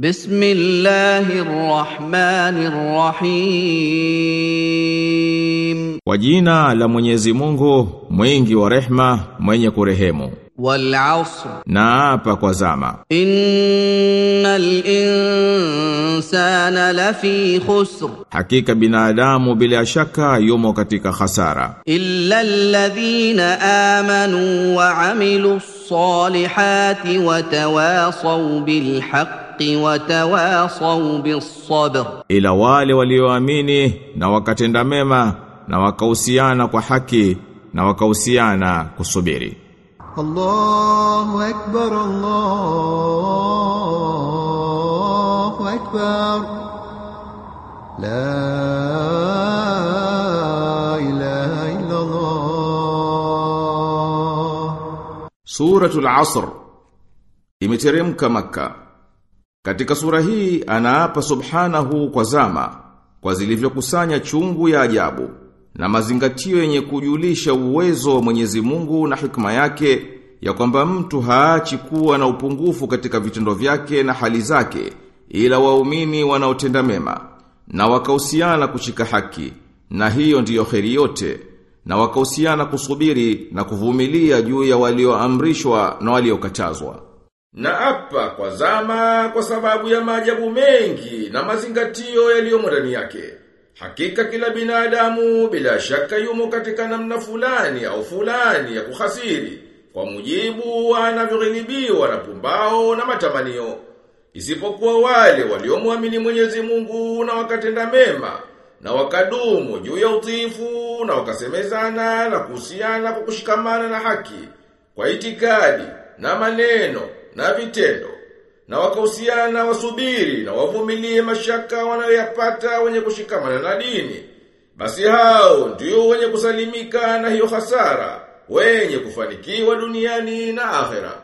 بسم الله الرحمن الرحيم Kwa jina la Mwenyezi Mungu, mwingi wa rehma, mwenye kurehemu. والعصر Na hapa kwa zama. إن الإنسان لفي خسر Hakika binadamu bila shaka yumo katika hasara. إلا الذين آمنوا وعملوا الصالحات وتواصوا بالحق وتواصوا بالصبر Ila wale walioamini na wakatenda mema na wakahusiana kwa haki na wakahusiana kusubiri. الله أكبر الله أكبر لا إله إلا الله Suratul Asr imeteremka Makka. Katika sura hii anaapa subhanahu kwa zama kwa zilivyokusanya chungu ya ajabu na mazingatio yenye kujulisha uwezo wa Mwenyezi Mungu na hikma yake ya kwamba mtu haachi kuwa na upungufu katika vitendo vyake na hali zake ila waumini wanaotenda mema na wakahusiana kushika haki na hiyo ndiyo heri yote na wakahusiana kusubiri na kuvumilia juu ya walioamrishwa na waliokatazwa. Na apa kwa zama kwa sababu ya maajabu mengi na mazingatio yaliyomo ndani yake. Hakika kila binadamu bila shaka yumo katika namna fulani au fulani ya kuhasiri kwa mujibu anavyoghilibiwa na pumbao na matamanio. Isipokuwa wale waliomwamini Mwenyezi Mungu na wakatenda mema na wakadumu juu ya utiifu na wakasemezana na kuhusiana kwa kushikamana na haki kwa itikadi na maneno na vitendo na wakahusiana wasubiri na wavumilie mashaka wanayoyapata wenye kushikamana na dini. Basi hao ndio wenye kusalimika na hiyo hasara wenye kufanikiwa duniani na akhera